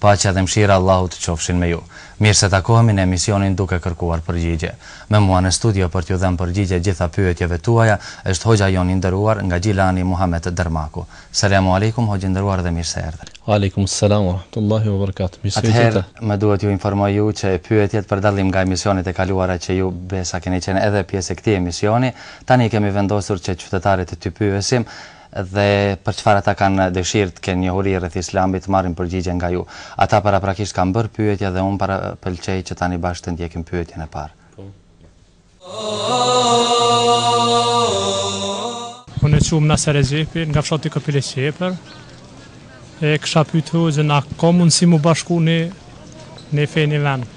Paqja dhe mëshira e Allahut qofshin me ju. Mirë se takohemi në emisionin Duke Kërkuar Përgjigje. Me mua në studio për t'ju dhënë përgjigje gjitha pyetjeve tuaja është hoxha jonë i nderuar nga Gjilani Muhamet Dermaku. Selemu Alejkum hoxhë i nderuar dhe mirë se erdhe. Alejkum selam wa rahmetullahi wa barakatuh. Mirë se u gjeta. Atëherë më duhet t'ju informoj ju që pyetjet për dallim nga emisionet e kaluara që ju besa keni qenë edhe pjesë e këtij emisioni, tani kemi vendosur që qytetarët t'i pyesim dhe për çfarë ata kanë dëshirë të kenë njohuri rreth Islamit të marrin përgjigje nga ju. Ata paraprakisht kanë bërë pyetje dhe unë parapëlqej që tani bashkë të ndjekim pyetjen e parë. Unë quhem Naser Rexhepi, nga fshati Kopil e Qepër. E kisha pyet hoxhën a ka mundësi mu bashku në ni fe ni vend.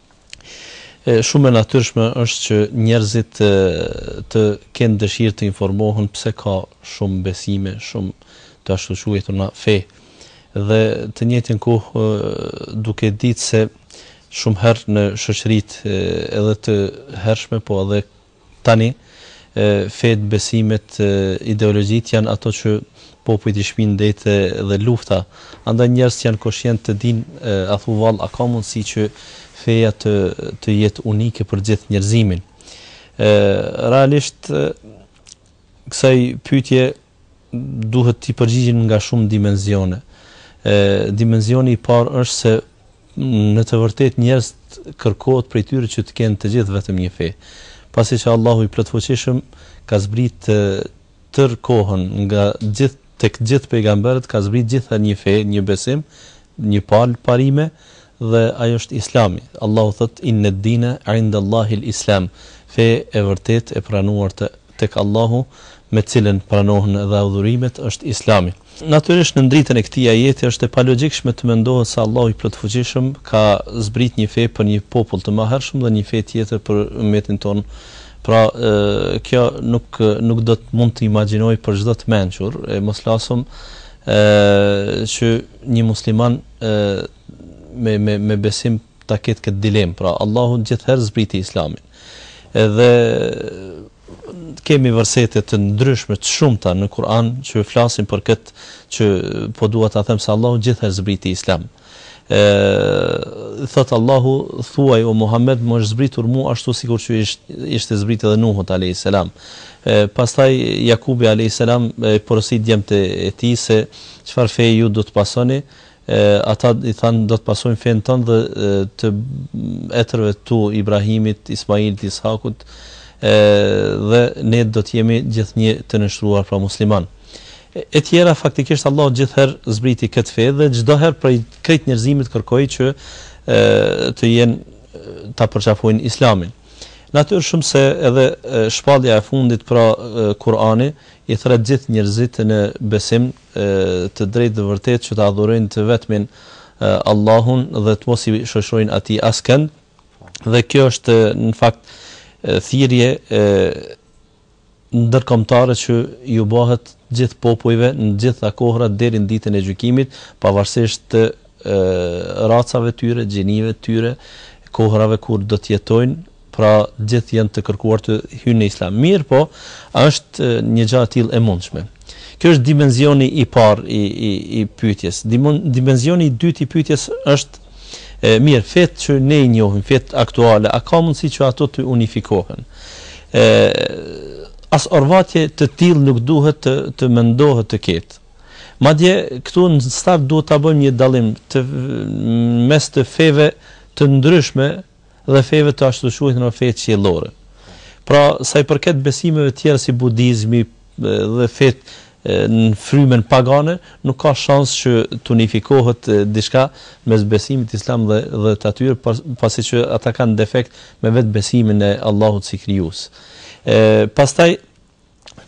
Shumë e natyrshme është që njerëzit të kenë dëshirë të informohen pse ka shumë besime, shumë të ashtuquajtura fe. Dhe të njëjtën kohë duke ditë se shumë herë në shoqëritë edhe të hershme, po edhe Tani, fetë, besimet, ideologjitë janë ato që popujt i shpijnë deri te dhe lufta. Andaj njerëzit janë koshient të dinë, a thu vallë, a ka mundësi që feja të të jetë unike për gjithë njerëzimin? Realisht, kësaj pyetje duhet t'i përgjigjemi nga shumë dimensione. Dimensioni i parë është se në të vërtetë njerëzit kërkohet prej tyre që të kenë të gjithë vetëm një fe. Pasi që Allahu i plotfuqishëm ka zbrit tër kohën nga gjithë tek gjithë pejgamberët ka zbrit gjithherë një fe, një besim, një palë parime dhe ajo është Islami. Allahu thot inna dina 'inda Allahil Islam. Fe e vërtet e pranuar të tek Allahu me të cilën pranohen edhe adhurimet është Islami. Natyrisht nën dritën e këtij ajeti është e palogjikshme të mendohet se Allahu i Plotfuqishëm ka zbrit një fe për një popull të mëhershëm dhe një fe tjetër për ymmetin tonë pra kjo nuk nuk do të mund të imagjinohej për çdo të mençur e mos flasim që një musliman me me me besim ta ketë këtë dilemë pra Allahu gjithherë zbriti Islamin Edhe kemi versete të ndryshme të shumta në Kur'an që flasin për këtë që po dua ta them se Allahu gjithherë zbriti Islam. ë thot Allahu thuaj o Muhammed më është zbritur mu ashtu sikur që ishte ishte zbrit edhe Nuhut alayhis salam. ë pastaj Jakubi alayhis salam porositi djemtë e tij se çfarë fe ju do të pasoni E ata i thanë, Do të pasojmë fenë tënde dhe të etërve të tu, Ibrahimit, Ismailit, Ishakut, edhe ne do të jemi gjithnjë të nënshtruar pra muslimanë. E tjera faktikisht Allahu gjithherë zbriti këtë fe dhe çdo herë prej krejt njerëzimit kërkoi që e, të jenë ta përqafojnë Islamin. Natyrshëm se edhe shpallja e fundit pra Kurani i thërret gjithë njerëzit në besim të drejtë dhe vërtetë që të adhurojnë të vetmin Allahun dhe të mos i shoqërojnë Atij askënd, dhe kjo është në fakt thirrje ndërkombëtare që ju bëhet gjithë popujve në të gjitha kohërat deri në ditën e gjykimit, pavarësisht racave tyre, gjinive tyre, kohërave kur do të jetojnë, Pra gjithë janë të kërkuar të hyjnë në Islam. Mirëpo, a është një gjë e tillë e mundshme? Ky është dimensioni i parë i i i pyetjes. Dimensioni i dytë i pyetjes është e mirë, fetë që ne i njohim, fetë aktuale, a ka mundësi që ato të unifikohen? Ë as orvatje të tillë nuk duhet të të mendohet të ketë. Madje këtu në start duhet ta bëjmë një dallim të mes feve të ndryshme dhe feve të ashtuquajtura fetë qiellore. Pra, sa i përket besimeve të tjera si budizmi dhe fetë në frymën pagane, nuk ka shans që të unifikohet diçka mes besimit islam dhe dhe të atyre, pasi që ata kanë defekt me vetë besimin e Allahut si krijues. Pastaj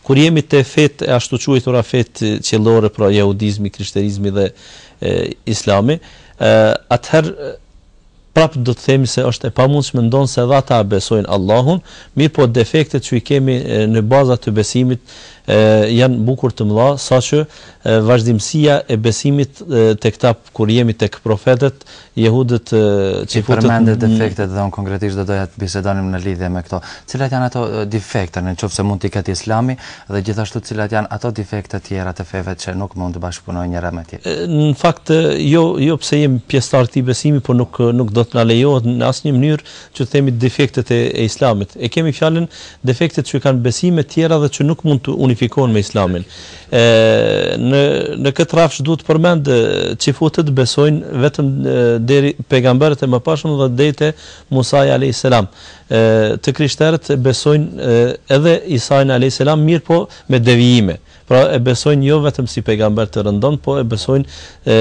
Kur jemi te fetë e ashtuquajtura fetë qiellore pra jehudizmi, krishterizmi dhe Islami, atëherë prapë do të themi se është e pamundshme ndonëse edhe ata e besojnë Allahun, mirëpo defektet që i kemi në baza të besimit janë bukur të mëdha, saqë vazhdimësia e besimit tek ta kur jemi tek profetët Jehudët çifutët... Përmendët defektet dhe unë konkretisht do doja të bisedonim në lidhje me këto. Cilat janë ato defekte në qofë se mund t'i ketë islami dhe gjithashtu cilat janë ato defekte tjera të feve që nuk mund të bashkëpunojnë njëra me tjetrën? Në fakt, jo, jo pse jemi pjesëtar këtij besimi, po nuk, nuk do të na lejohet në asnjë mënyrë që të themi defektet e, e islamit. E kemi fjalën defektet që kanë besime tjera dhe që nuk mund të unifikohen me islamin. E, në, në këtë rafsh duhet përmend çifutët besojnë vetëm deri pejgamberët e mëparshëm deri te Musaj a.s. Të krishterët besojnë edhe Isain a.s. mirëpo me devijime. Pra e besojnë jo vetëm si pejgamber të rëndomtë, po e besojnë e,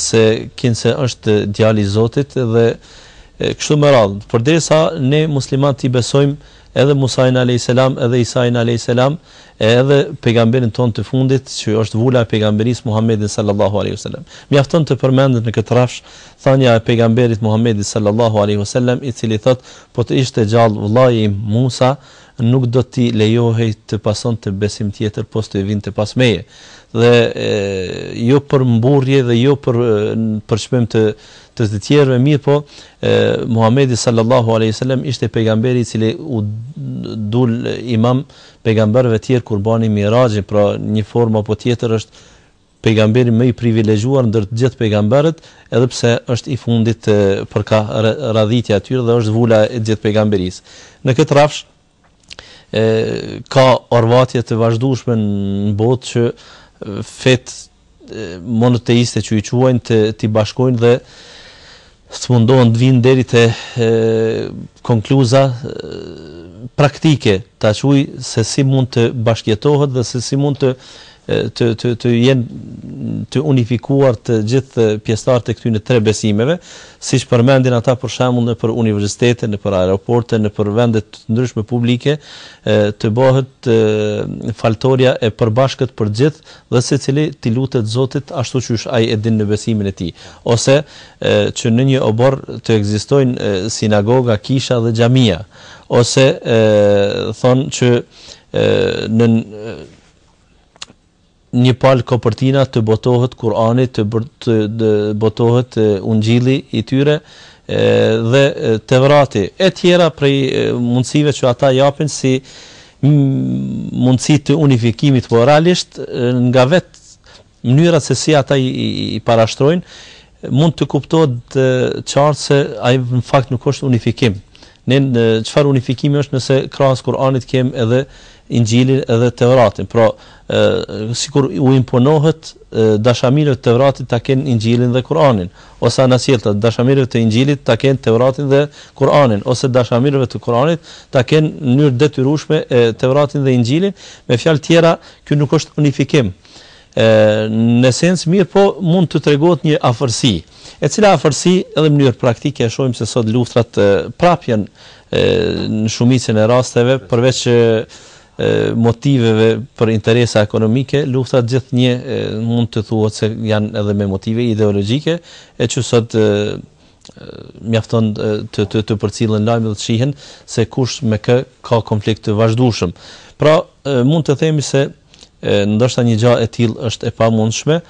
se kinse është djali i Zotit dhe e, kështu me radhë. Përderisa ne muslimanët i besojmë edhe Musain alejhi selam edhe Isain alejhi selam e edhe Pejgamberin tonë të fundit që është vula e Pejgamberisë Muhammedin sallallahu alejhi ve selam. Mjafton të përmendet në këtë rrafsh thania e Pejgamberit Muhammedit sallallahu alejhi ve selam i cili thotë po të ishte gjallë vëllai im Musa nuk do t'i lejohej të pasonte besim tjetër pos të vinte pas meje dhe jo për mburrje dhe jo për përçmim të të të tjerëve mirëpo Muhamedi sallallahu alaihi wasallam ishte pejgamberi i cili u dul imam pejgamberëve të tjerë kur bani miraxhin pra një formë apo tjetër është pejgamberi më i privilegjuar ndër të gjithë pejgamberët edhe pse është i fundit për ka radhitja e tyre dhe është vula e gjithë pejgamberisë në këtë rrafsh ka orvatje të vazhdueshme në botë që fetë monoteiste që i quajnë të t'i bashkojnë dhe mundohen të vijnë deri te konkluza praktike ta quaj se si mund të bashkëjetohet dhe se si mund të të të të jenë të unifikuar të gjithë pjesëtarët e këtyre tre besimeve, siç përmendin ata për shembull nëpër universitete, nëpër aeroporte, nëpër vende të ndryshme publike, të bahet faltorja e përbashkët për gjithë dhe secili t'i lutet Zotit ashtu qysh ai e din në besimin e tij, ose që në një oborr të ekzistojnë sinagoga, kisha dhe xhamia, ose thonë që në një palë kopertina të botohet Kur'ani, të, të, të botohet Inxhili i tyre dhe Tevrati, e tjera prej mundësive që ata japin si mundësi të unifikimit, por realisht nga vetë mënyra se si ata i parashtrojnë, mund të kuptohet qartë se ai në fakt nuk është unifikim. E çfarë unifikimi është nëse krahas Kur'anit kemi edhe Inxhilin edhe Tevratin. Pra, ë sikur u imponohet dashamirëve të Tevratit ta kenë Inxhilin dhe Kur'anin, ose anasjelltas dashamirëve të Inxhilit ta kenë Tevratin dhe Kur'anin, ose dashamirëve të Kur'anit ta kenë në mënyrë detyrueshme Tevratin dhe Inxhilin, me fjalë tjera, ky nuk është unifikim. në esencë mirëpo mund të tregohet një afërsi, e cila afërsi edhe në mënyrë praktike e shohim se sot luftrat prapë janë në shumicën e rasteve përveç motiveve për interesa ekonomike, luftrat gjithnjë mund të thuhet se janë edhe me motive ideologjike, e që sot mjafton të të të përcillen lajmet dhe të shihet se kush me kë ka konflikt të vazhdueshëm. Pra mund të themi se E, ndoshta një gjë e tillë është e pamundshme.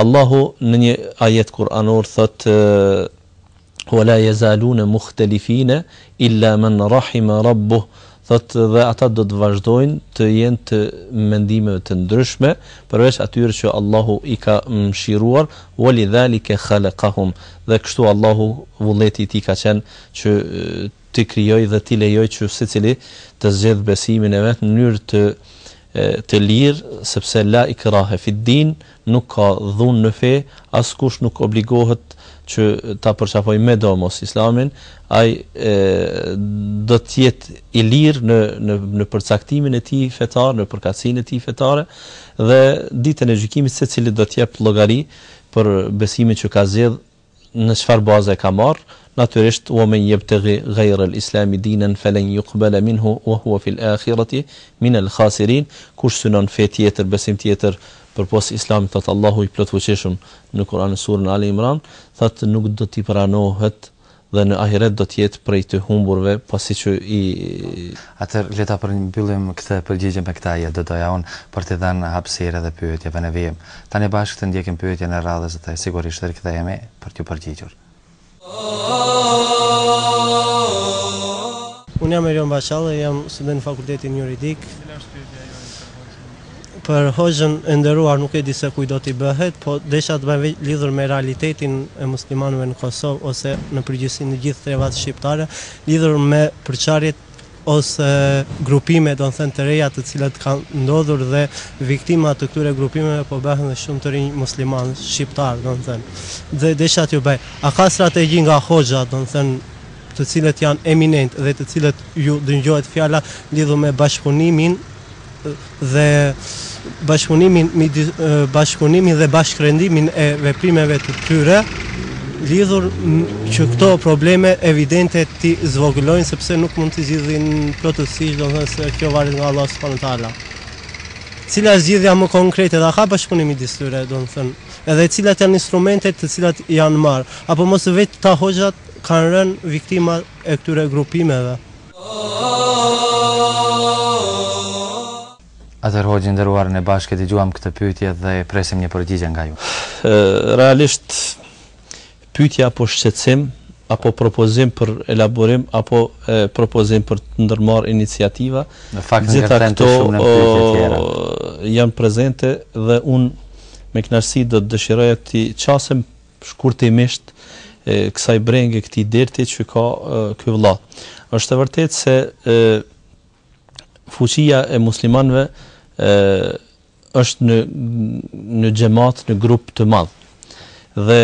Allahu në një ajet kuranor thotë Wa la yazaluna mukhtalifina illa man rahima rabbuk thot dhe ata do të vazhdojnë të jenë të mendimeve të ndryshme përveç atyre që Allahu i ka mëshiruar walidhalika khalaqahum dhe kështu Allahu vullneti i tij ka qenë që t'i krijojë dhe t'i lejojë që secili të zgjedh besimin e vet në mënyrë të të lirë, sepse la ikrahe fid-din, nuk ka dhunë në fe, askush nuk obligohet që ta përqafojë medomos Islamin, ai do të jetë i lirë në në në përcaktimin e tij fetar, në përkatësinë e tij fetare dhe ditën e gjykimit secili do të jep llogari për besimin që ka zgjedh, Në çfarë baze e ka marrë? Natyrisht, Wa men yebteghi gajra al-islami dinan felen yuqbala minhu wa huwa fi al-akhirati min al-khasirin, Kush synon fe tjetër, besim tjetër, përpos Islamit, thotë Allahu i Plotfuqishëm në Kur'an në surën Ali Imran, thotë, nuk do t'i pranohet dhe në ahiret do të jetë prej të humburve, pasi që ai. Atëherë, le ta përmbyllim këtë përgjigje me këtë ajet, do doja unë, për t'i dhënë hapësirë edhe pyetjeve në vijim. Tani bashkë të ndjekim pyetjen e radhës dhe sigurisht të rikthehemi për t'ju përgjigjur. Unë jam Erion Bashalë, jam student në Fakultetin Juridik. Për hoxhën e nderuar nuk e di se kujt do t'i bëhet, po desha të bëj pyetje lidhur me realitetin e muslimanëve në Kosovë ose në përgjithësi në gjithë trevat shqiptare, lidhur me përçarjet ose grupime domethënë të reja të cilat kanë ndodhur dhe viktima të këtyre grupimeve po bëhen dhe shumë të rinj muslimanë shqiptarë domethënë dhe desha t'ju bëj a ka strategji nga hoxhat domethënë të cilët janë eminentë dhe të cilët ju dëngjohet fjala lidhur me bashkëpunimin dhe bashkëpunimin dhe bashkërendimin e veprimeve të tyre lidhur që këto probleme evidente t'i zvogëlojnë sepse nuk mund të zgjidhin plotësisht, domethënë se kjo varet nga Allahu subhanahu wa taala. Cila është zgjidhja më konkrete dhe a ka bashkëpunim midis tyre, domethënë, edhe cilat janë instrumentet të cilat janë marrë, apo mos vetë këta hoxhat kanë rënë viktima e këtyre grupimeve. Atëherë hoxhë i nderuar ne bashkë e dëgjuam këtë pyetje dhe presim një përgjigje nga ju. Realisht pyetje apo shqetësim apo propozim për elaborim apo propozim për të ndërmarrë iniciativa, në fakt gjitha këto janë prezente dhe unë me kënaqësi do të dëshiroja të qasem shkurtimisht kësaj brenge këtij derti që ka ky vëlla është e vërtetë se fuqia e muslimanëve është në në xhamat në grup të madh dhe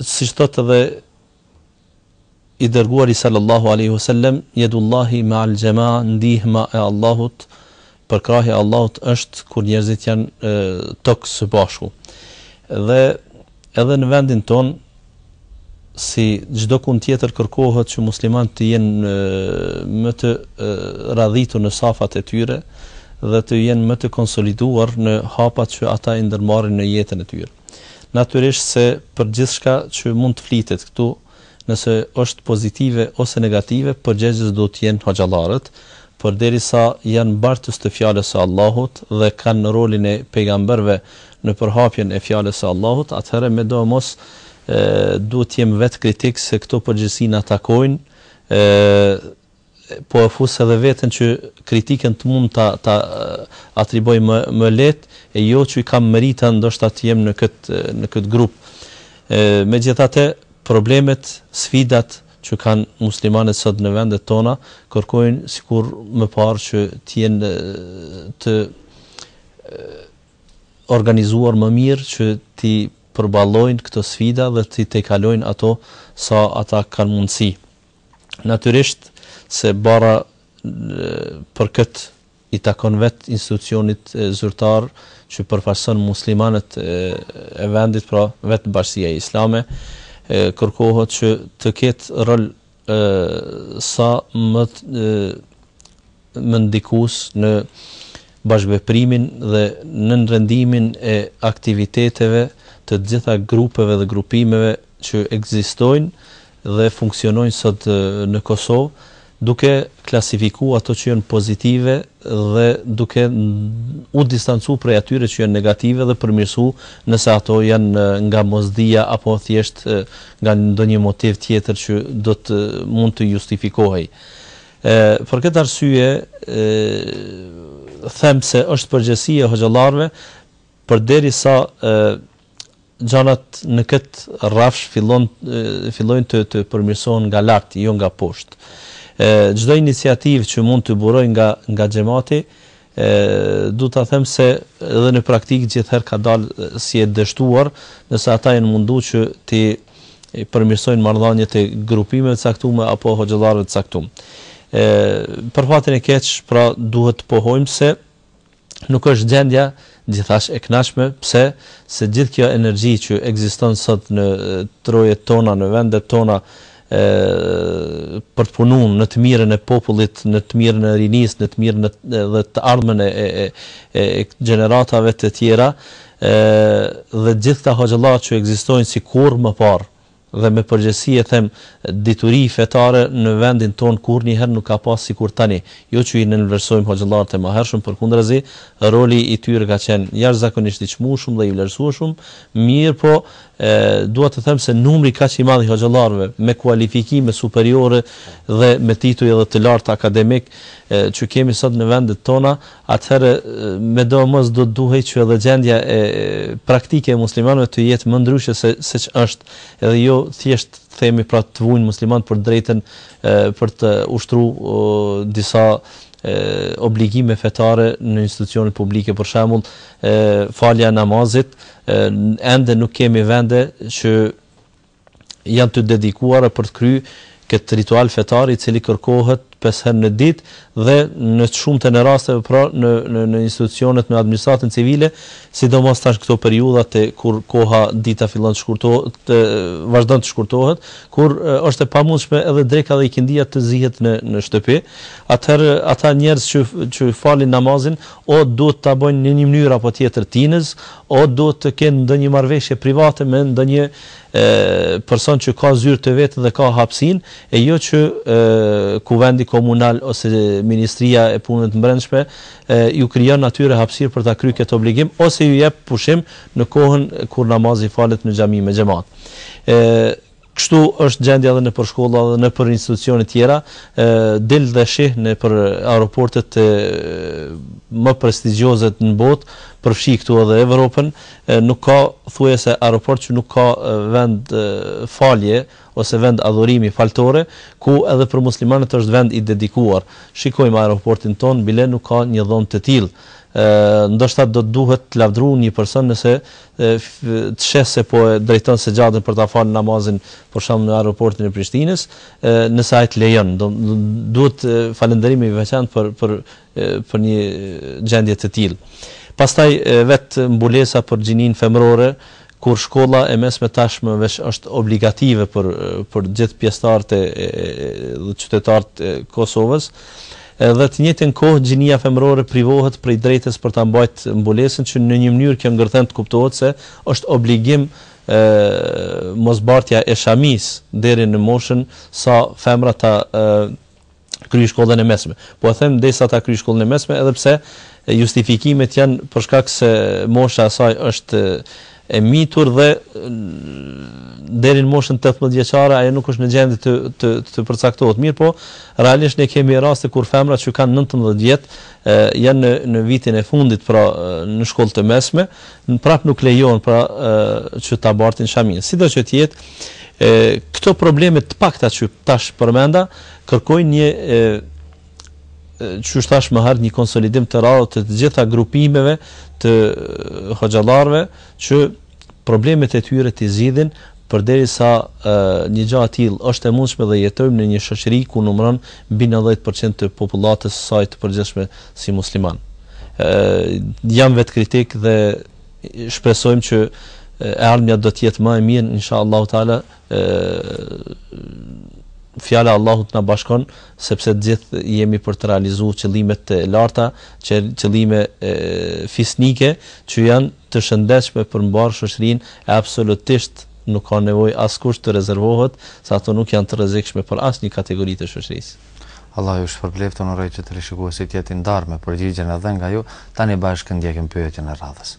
siç thotë edhe I Dërguari sallallahu alejhi ve sellem, Jedullahi ma'al jema'a Ndihma e Allahut, përkrahja e Allahut është kur njerëzit janë tok së bashku. Dhe edhe në vendin tonë si çdo kund tjetër kërkohet që muslimanët të jenë më të radhitur në safat e tyre dhe të jenë më të konsoliduar në hapat që ata i ndërmarrin në jetën e tyre. Natyrisht se për gjithçka që mund të flitet këtu, nëse është pozitive ose negative, përgjegjës duhet të jenë hoxhallarët, përderisa janë bartës të fjalës së Allahut dhe kanë rolin e pejgamberëve në përhapjen e fjalës së Allahut, atëherë medomos duhet të jem vetëkritik se këto përgjegjësi na takojnë, po e fus edhe veten që kritikën të mund ta ta atriboj më më lehtë e jo që i kam merita ndoshta të jem në kët në kët grup. Megjithatë, problemet, sfidat që kanë muslimanët sot në vendet tona kërkojnë sikur më parë që të jenë të organizuar më mirë që t'i përballojnë këto sfida dhe t'i tejkalojnë ato sa ata kanë mundësi. Natyrisht se barra për këtë i takon vetë institucionit zyrtar që përfaqëson muslimanët e vendit, pra vetë Bashkësia Islame, kërkohet që të ketë rol sa më më ndikues në bashkëveprimin dhe bashkërendimin e aktiviteteve të të gjitha grupeve dhe grupimeve që ekzistojnë dhe funksionojnë sot në Kosovë, duke klasifiku ato që janë pozitive dhe duke u distancu prej atyre që janë negative dhe përmirësu nëse ato janë nga mosdija apo thjesht nga ndonjë motiv tjetër që do të mund të justifikohej. E, për këtë arsye, e, them se është përgjegjësi e hoxhallarëve, përderisa e, gjanat në këtë rrafsh fillon, e, fillojnë të, të përmirësohen nga lart, jo nga poshtë. Çdo iniciativë që mund të burojë nga, nga xhemati, E, du ta them se edhe në praktikë gjithherë ka dalë si e dështuar, nëse ata janë mundu që t'i përmirësojnë marrëdhëniet e grupimeve të caktuara apo hoxhallarëve të caktuar. E, për fatin e keq, pra duhet të pohojmë se nuk është gjendja gjithaq e kënaqshme, për se gjithë kjo energji që ekziston sot në trojet tona, në vendet tona, për të punu në të mirën e popullit, në të mirën e rinisë, në të mirën dhe të ardhmen e, e, e, e gjeneratave të tjera, e, dhe gjithë këta hoxhallarë që ekzistojnë si kurrë më parë, dhe me përgjegjësi e them dituri fetare në vendin tonë kurrnjëherë nuk ka pas sikur tani jo që i nënvlerësojmë hoxhallarët e mahershëm përkundrazi roli i tyre ka qenë jashtëzakonisht i çmueshëm dhe i vlerësueshëm mirëpo E, dua të them se numri kaq i madh i hoxhallarëve me kualifikime superiore dhe me tituj edhe të lartë akademik që kemi sot në vendet tona, atëherë medomos do të duhej që edhe gjendja e praktike e muslimanëve të jetë më ndryshe se siç është, edhe jo thjesht themi pra të vuajnë muslimanët për të drejtën për të ushtru disa obligime fetare në institucionet publike, për shembull, falja e namazit, ende nuk kemi vende që janë të dedikuara për të kry këtë ritual fetar i cili kërkohet 5 herë në ditë dhe në të shumtën e rasteve pra në në në institucionet në administratën civile, sidomos tash këto periudhat kur koha dita fillon të shkurtohet, të vazhdon të shkurtohet, kur është e pamundshme edhe dreka dhe ikindia të zihet në në shtëpi, atëherë ata njerëz që që falin namazin o duhet ta bëjnë në një mënyrë apo tjetër tinëz, o duhet të kenë ndonjë marrëveshje private me ndonjë person që ka zyrë të vetë dhe ka hapësirë, e jo që Kuvendi Komunal ose Ministria e Punëve të Mbrendshme ju krijon atyre hapësirë për ta kry këtë obligim ose ju jep pushim në kohën kur namazi falet në xhami me xhamat. Kështu është gjendja edhe nëpër shkolla dhe nëpër institucione tjera, del dhe shih nëpër aeroportet më prestigjioze në botë, përfshi këtu edhe Evropën, nuk ka thuajse aeroport që nuk ka vend falje ose vend adhurimi, faltore, ku edhe për muslimanët është vend i dedikuar. Shikojmë aeroportin tonë, bile nuk ka një dhomë të tillë. Ndoshta do të duhet lavdëruar një person nëse të sheh se po e drejton sexhaden për ta falë namazin për shembull në aeroportin e Prishtinës, nëse ai të lejon, do duhet falënderim i veçantë për për për një gjendje të tillë. Pastaj vetë mbulesa për gjininë femërore, kur shkolla e mesme tashmë veç është obligative për për gjithë pjesëtarët e qytetarët e Kosovës, Edhe të njëjtën kohë gjinia femërore privohet prej të drejtës për ta mbajt mbulesën që në një mënyrë kjo ngërthen të kuptohet se është obligim mosbartja e shamisë deri në moshën sa femra ta kryjë shkollën e mesme. Po e them deri sa ta kryjë shkollën e mesme edhe pse justifikimet janë për shkak se mosha e saj është e mitur dhe deri në moshën 18 vjeçare ajo nuk është në gjendje të të të përcaktohet. Mirpo realisht ne kemi raste kur femra që kanë 19 vjet janë në në vitin e fundit pra në shkollë të mesme, prap nuk lejohen pra që ta bartin shamin. Sido që të jetë, këto probleme të pakta që tash përmenda kërkojnë një qysh thash më herët një konsolidim të radhëve të të gjitha grupimeve të hoxhallarëve që problemet e tyre të zgjidhin përderisa një gjë e tillë është e mundshme dhe jetojmë në një shoqëri ku numëron mbi 90% të popullatës së saj të përgjithshme si musliman. Ë jam vet kritik dhe shpresojmë që e ardhmja do të jetë më e mirë inshallah taala fjala e Allahut na bashkon sepse të gjithë jemi për të realizuar qëllime të larta, që qëllime e, fisnike që janë të shëndetshme për mbarë shoqërinë e absolutisht nuk ka nevojë askush të rezervohet se ato nuk janë të rrezikshme për asnjë kategori të shoqërisë. Allah ju shpërbleft uroj që teleshikuesit të jenë ndarë me përgjigjen e dhënë nga ju, tani bashkë ndjekim pyetjen e radhës.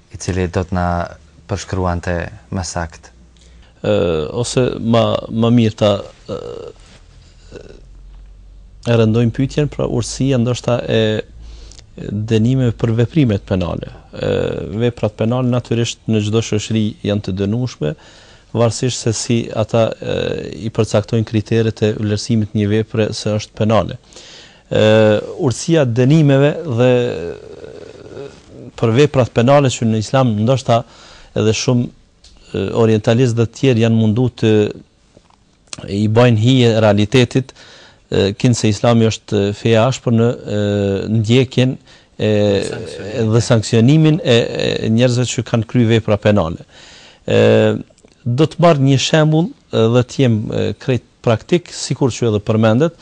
i cili do të na përshkruante më saktë. Ë, ose më më mirë ta e rendojmë pyetjen, pra urtësia ndoshta e dënimeve për veprimet penale. Ë, veprat penale natyrisht në çdo shoqëri janë të dënueshme, varësisht se si ata e, i përcaktojnë kriteret e vlerësimit të një vepre se është penale. Urtësia e dënimeve dhe për veprat penale që në Islam ndoshta edhe shumë orientalistë dhe të tjerë janë mundu të i bëjnë hije realitetit, kinse islami është fe e ashpër në ndjekjen e, dhe sanksionimin e, e njerëzve që kanë kry vepra penale. E, do të marr një shembul dhe të jem krejt praktik, sikur që edhe përmendet,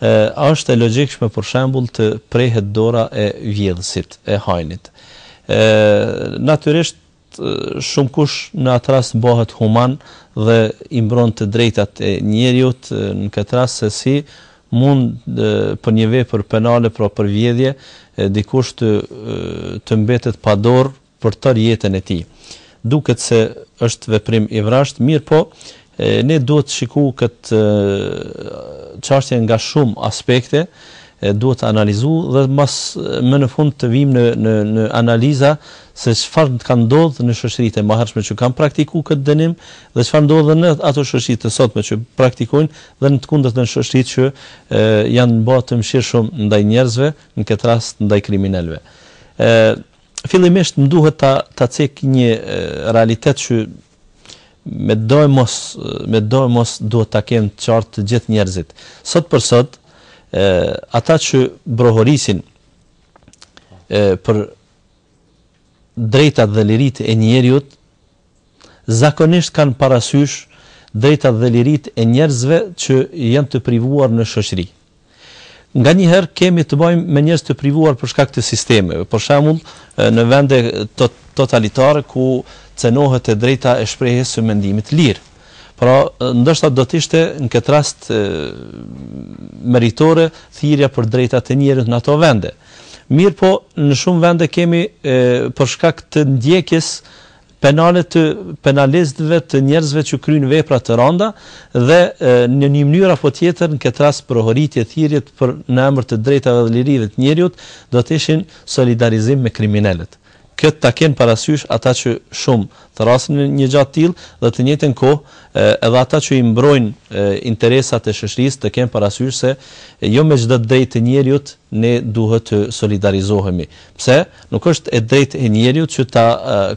a është e logjikshme për shembull të prehet dora e vjedhësit, e hajnit? Natyrisht shumëkush në atë rast bëhet human dhe i mbron të drejtat e njeriut në këtë rast se si mund për një vepër penale pra për vjedhje dikush të të mbetet pa dorë për tërë jetën e tij. Duket se është veprim i vrazhdë, mirëpo ne duhet të shikojmë këtë çështje nga shumë aspekte, duhet të analizojmë dhe më në fund të vim në, në, në analiza se çfarë ka ndodh në shoqëritë e mëhershme që kanë praktiku këtë dënim dhe çfarë ndodh në ato shoqëri të sotme që praktikojnë dhe në të kundërt në shoqëritë që e, janë ba të mëshirshme ndaj njerëzve, në këtë rast ndaj kriminelëve. E, Fillimisht më duhet ta ta cek një realitet që me do e mos me domosdo duhet ta kenë të qartë të gjithë njerëzit. Sot për sot e, ata që brohorisin e, për drejtat dhe liritë e njeriut zakonisht kanë parasysh drejtat dhe liritë e njerëzve që janë të privuar në shoqëri. Nganjëherë kemi të bëjmë me njerëz të privuar për shkak të sistemeve, për shembull, në vende totalitare ku cenohet e drejta e shprehjes së mendimit të lirë. Pra, ndoshta do të ishte në këtë rast meritore thirrja për drejtat e njeriut në ato vende. Mirëpo, në shumë vende kemi për shkak të ndjekjes penale të penalistëve të njerëzve që kryejnë vepra të rënda dhe në një mënyrë apo tjetër në këtë rast brohoritje thirrjet për në emër të drejtave dhe lirive të njeriut do të ishin solidarizim me kriminelët. Këtë ta kenë parasysh ata që shumë thërrasin një gjë të tillë dhe të njëjtën kohë edhe ata që i mbrojnë interesat e shoqërisë të kenë parasysh se jo me çdo të drejtë të njeriut ne duhet të solidarizohemi. Pse? Nuk është e drejtë e njeriut që ta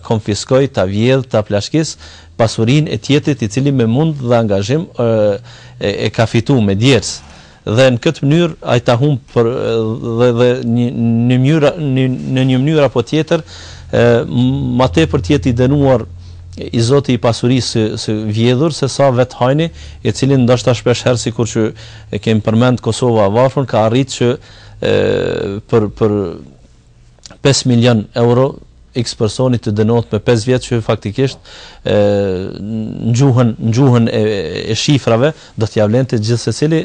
konfiskojë, ta vjedhë, ta plaçkisë pasurinë e tjetrit i cili me mund dhe angazhim e ka fituar me djersë dhe në këtë mënyrë ai ta humbë për dhe dhe një në mënyrë në një mënyrë apo tjetër më tepër të jetë i dënuar i zoti i pasurisë së, së vjedhur sesa vetë hajni i cili ndoshta shpeshherë sikur që e kemi përmend Kosova e varfër ka arritë që e, për për 5 milion euro x personi të dënohet me 5 vjet që faktikisht ë në gjuhën në gjuhën e, e shifrave do t'ia vlente gjithsecili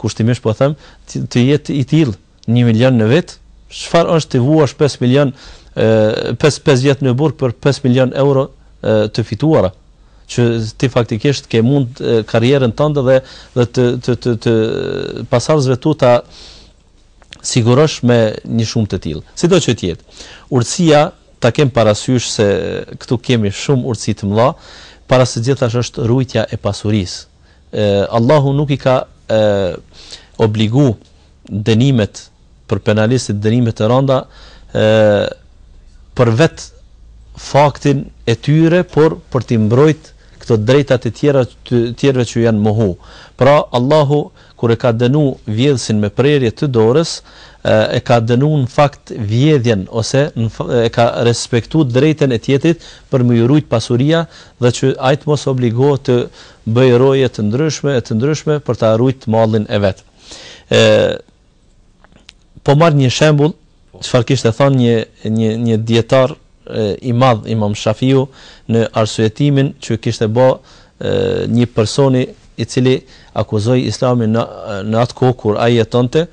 kushtimisht po them të jetë i tillë 1 milion në vit çfarë është t'i vuash 5 milion ë 5 5 vjet në burg për 5 milion euro e, të fituara që ti faktikisht ke mund karrierën tënde dhe dhe të të të, të pasardhësve tu ta sigurosh me një shumë të tillë. Sido që të jetë, urtësia ta kem parasysh se këtu kemi shumë urtësi të mëdha, para së gjithash është rujtja e pasurisë. Allahu nuk i ka, ë, obligu dënimet për penalistët dënimet e rënda për vet faktin e tyre, por për të mbrojt këto të drejta të tjera të tjerëve që janë mohu. Pra Allahu Kur e ka dënu vjedhësin me prerje të dorës, e ka dënu në fakt vjedhjen ose e ka respektu drejtën e tjetrit për me ju rujt pasuria dhe që ai të mos obligohet të bëjë roje të ndryshme e të ndryshme për ta rujt mallin e vet. po marr një shembull çfarë kishte thënë një një një dietar i madh Imam Shafiu në arsyetimin që kishte bo një personi i cili akuzoi Islamin në në atë kohë kur ai jetonte,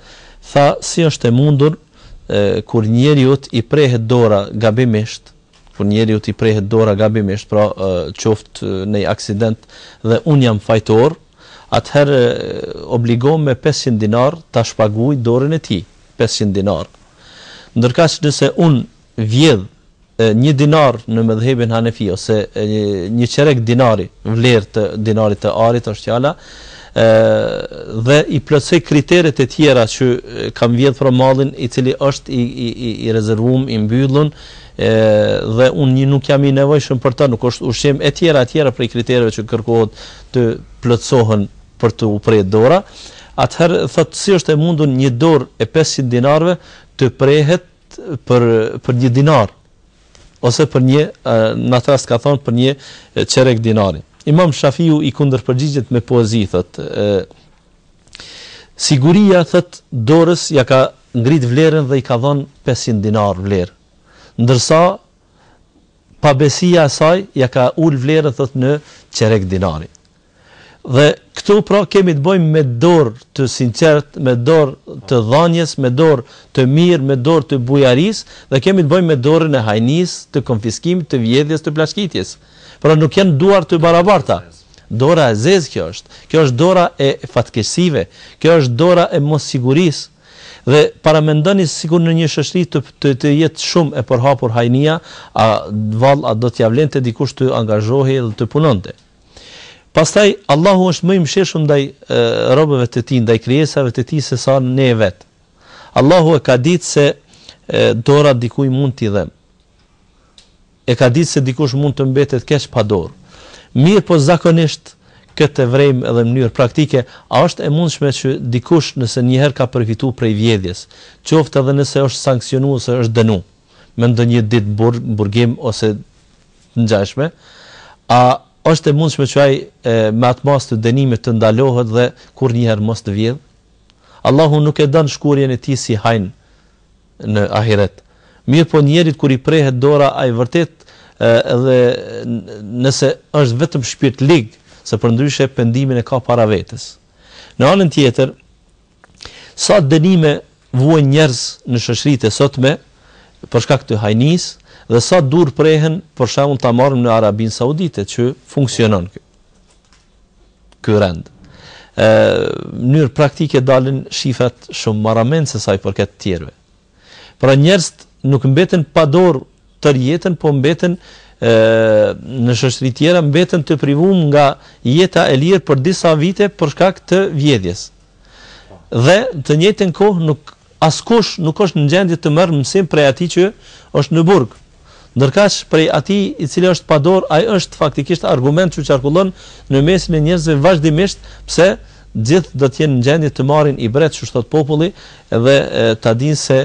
tha si është e mundur e, kur njeriu i prehet dora gabimisht, kur njeriu i prehet dora gabimisht, pra qoftë në një aksident dhe un jam fajtor, atëherë obligohem me pesëqind dinarë ta shpaguj dorën e tij, pesëqind dinarë. Ndërkaq nëse unë vjedh një dinar në medhhebin hanefi ose një çerek dinari, vlerë të dinarit të arit është fjala, ë dhe i plotësoj kriteret e tjera që kam vjedhur për mallin i cili është i i i, i rezervum, i mbyllun, ë dhe unë nuk jam i nevojshëm për të, nuk është ushqim etj etj prej kritereve që kërkohet të plotësohen për t'u pre dora, atëherë thotë si është e mundun një dorë e pesëqind dinarëve të prehet për për një dinar ose për një në atë rast ka thonë për një çerek dinari. Imam Shafiu i kundërpërgjigjet me poezi thotë Siguria thot dorës ja ka ngrit vlerën dhe i ka dhënë 500 dinar vlerë. Ndërsa pabesia e saj ja ka ul vlerën thotë në çerek dinari. Dhe këtu pra kemi të bëjmë me dorë të sinqertë, me dorë të dhanies, me dorë të mirë, me dorë të bujarisë dhe kemi të bëjmë me dorën e hajnisë, të konfiskimit, të vjedhjes, të plaçkitjes. Pra nuk janë duar të barabarta. Dora e zezë kjo është. Kjo është dora e fatkeqësive, kjo është dora e mossigurisë. Dhe paramendoni sikur në një shoqëri të të të jetë shumë e përhapur hajnia, a vallë a do t'ia vlente dikush të angazhohej dhe të punonte. Pastaj Allahu është më i mëshirshëm ndaj robëve të tij, ndaj krijesave të tij se sa ne vet. Allahu e ka ditë se dora dikujt mund t'i dhemb. E ka ditë se dikush mund të mbetet keq pa dorë. Mirëpo zakonisht këtë e vrejmë edhe në mënyrë praktike, a është e mundshme që dikush nëse një herë ka përfitu prej vjedhjes, qoftë edhe nëse është sanksionu ose është dënu me ndonjë ditë burg, burgim ose të ngjashme, a është e mundshme që ai me atë masë të denimit të ndalohet dhe kurrë njëherë mos të vjedhë? Allahu nuk e don shkuarjen e tij si hajn në ahiret mirëpo njerit kur i prehet dora ai vërtet edhe nëse është vetëm shpirt lig se përndryshe pendimin e ka para vetes në anën tjetër sa dënime vuajnë njerëz në shoqëritë e sotme për shkak të hajnisë dhe sa dur prehen për shembull ta marrim në Arabinë Saudite që funksionon ky ky rend. Ë mënyrë praktike dalin shifrat shumë marramendëse sa i përket të tjerëve. Pra njerëzit nuk mbeten pa dorë tër jetën, po mbeten në shoqëri tjera mbeten të privum nga jeta e lirë për disa vite për shkak të vjedhjes. Dhe në të njëjtën kohë nuk askush nuk është në gjendje të merr mësim prej atij që është në burg. Ndërkaq prej atij i cili është pa dorë, ai është faktikisht argument që qarkullon në mesin e njerëzve vazhdimisht, pse gjithë do të jenë në gjendje të marrin ibret, siç thot populli, dhe ta dinë se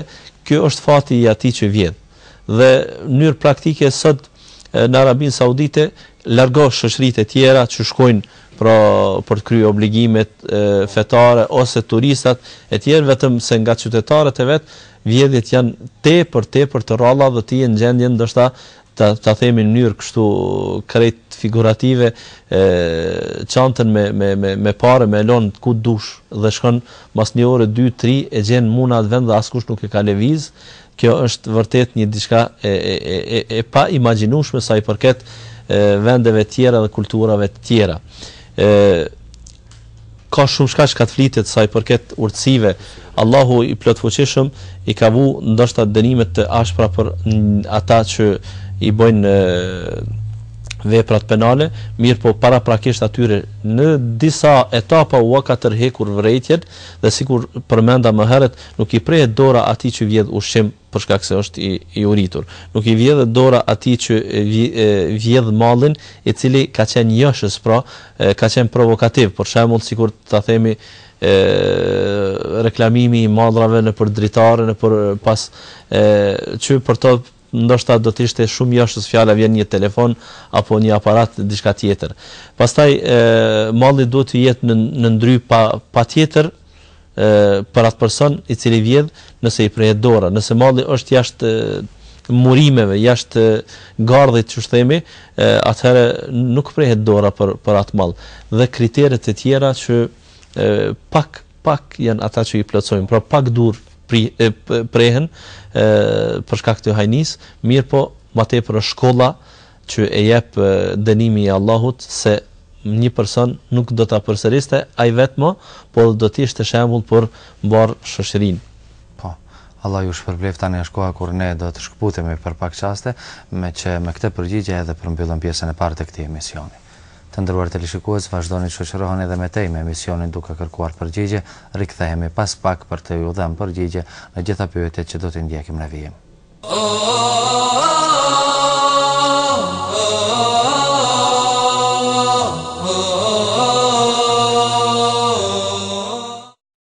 kjo është fati i atij që vjedh. Dhe në mënyrë praktike sot në Arabinë Saudite largoji shoqëritë e tjera që shkojnë pra për të kryer obligimet fetare ose turistat e tjerë vetëm se nga qytetarët e vet vjedhjet janë tepër tepër të rralla dhe ti je në gjendje ndoshta ta ta themi në mënyrë kështu krejt figurative e çantën me me me me pare mun e lon ku dush dhe shkon mas një ore 2 3 e gjen mu n'atë vend dhe askush nuk e ka lëviz Kjo është vërtet një diçka e e e e paimagjinueshme sa i përket vendeve të tjera dhe kulturave të tjera. ë Ka shumë shka që ka të flitet sa i përket urtësive. Allahu i plotfuqishëm i ka vu ndoshta dënime të ashpra për ata që i bëjnë veprat penale, mirëpo paraprakisht atyre në disa etapa u ka tërhekur vrejtjen dhe sikur përmenda më herët Nuk i prehet dora atij që vjedh ushqim për shkak se është i i uritur. Nuk i vjedhet dora atij që vjedh mallin i cili ka qenë joshës, pra, ka qenë provokativ, për shembull, sikur ta themi reklamimi i mallrave nëpër dritare, nëpër pas që për to Ndoshta do të ishte shumë ta zëmë fjala vjedh një telefon apo një aparat diçka tjetër. Pastaj malli duhet të jetë në në ndry pa patjetër për atë person i cili vjedh nëse i prehet dora, nëse malli është jashtë murimeve, jashtë gardhit, qysh themi, atëherë nuk prehet dora për për atë mall. Dhe kriteret e tjera që pak Pak janë ata që i plotësojnë, pra pak durë prehen për shkak të hajnisë, mirëpo më tepër është shkolla që e jep dënimi i Allahut se një person nuk do ta përsëriste ai vetëm, por do të ishte shembull për mbarë shoqërinë. Po. Allah ju shpërbleftë, tani është koha kur ne do të shkëputemi për pak çaste, meqë me këtë përgjigje edhe përmbyllëm pjesën e parë të këtij emisioni. Të nderuar teleshikues, vazhdoni të shoqëroheni edhe më tej me emisionin Duke Kërkuar Përgjigje, rikthehemi pas pak për t'ju dhënë përgjigje në gjitha pyetjet që do t'i ndjekim në vijim.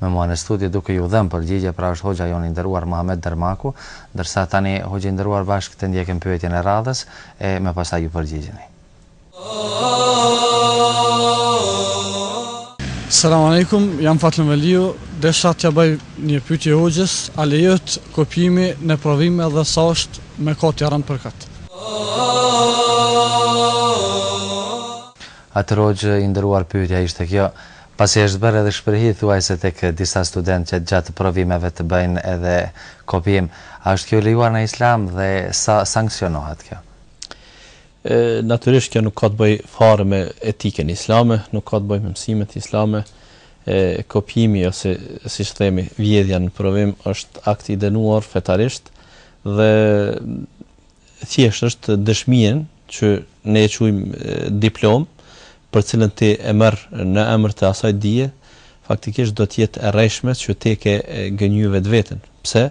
me mua në studio duke ju dhënë përgjigje pra është hoxha ynë i nderuar Muhamet Dermaku ndërsa tani hoxhë i nderuar bashkë të ndjekim pyetjen e radhës e më pastaj ju përgjigjeni. Selam alejkum, jam Fatlum Veliu, desha t'ia bëj një pyetje hoxhës, a lejohet kopjimi në provime dhe sa është mëkat i rëndë për këtë? Atëherë hoxhë i nderuar pyetja ishte kjo, Pasi është bërë edhe shprehi thuajse tek disa studentë që gjatë provimeve të bëjnë edhe kopjim, a është kjo e lejuar në Islam dhe sa sanksionohet kjo? Natyrisht kjo nuk ka të bëjë fare me etikën islame, nuk ka të bëjë me mësimet islame, kopjimi ose siç themi vjedhja në provim është akt i dënuar fetarisht dhe thjesht është dëshmia që ne e quajmë diplomë, për të cilën ti e merr në emër të asaj dije, faktikisht do të jetë e rrejshme që ti e ke gënjy vetveten. Pse?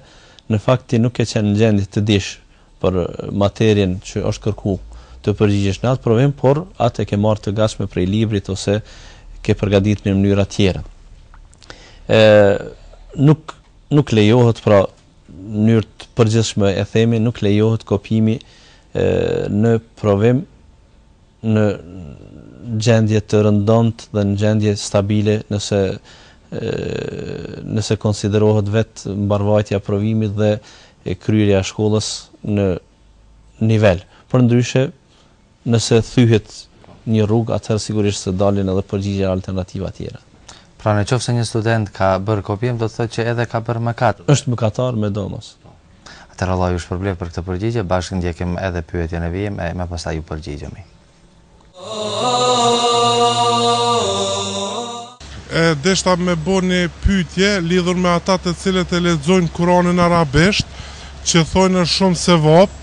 Në fakt ti nuk ke qenë në gjendje të dish për materien që është kërku të përgjigjesh në atë provim, por atë e ke marrë të gatshme prej librit ose ke përgatitur në mënyra të tjera. Ë nuk nuk lejohet pra mënyrë të përgjithshme e themi nuk lejohet kopjimi në provim në gjendje të rëndomtë dhe në gjendje stabile nëse nëse konsiderohet vetë mbarëvajtja e provimit dhe kryerja e shkollës në nivel. Përndryshe Nëse thyhet një rrugë, atëherë sigurisht se dalin edhe përgjigje alternativa tjera. Pra në qoftë se një student ka bërë kopjim, do të thotë që edhe ka bërë mëkat. Është mëkatar me domos. Atëherë Allahu ju shpërbleftë për këtë përgjigje, bashkë ndjekim edhe pyetjen në vijim e më pastaj ju përgjigjemi. E deshta me bo një pytje lidhur me ata të cilët e lexojnë kuranin arabisht që thojnë është shumë sevap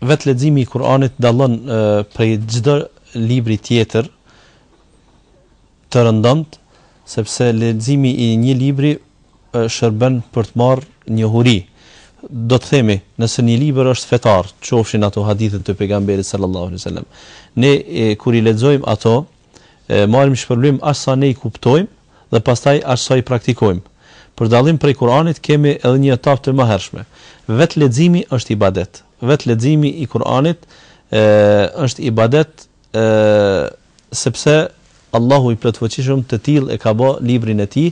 Vetë leximi i Kur'anit dallon prej çdo libri tjetër të rëndomtë, sepse leximi i një libri shërben për të marrë njohuri. Do të themi, nëse një libër është fetar, qofshin ato hadithet e Pejgamberit sallallahu alejhi ve sellem, ne kur i lexojmë ato, e marrim shpërblim aq sa ne i kuptojmë dhe pastaj aq sa i praktikojmë. Për dallim prej Kur'anit kemi edhe një etapë të mëhershme. Vetë leximi është ibadet. Vetë leximi i Kur'anit është ibadet sepse Allahu i Plotfuqishëm të tillë e ka bë librin e tij,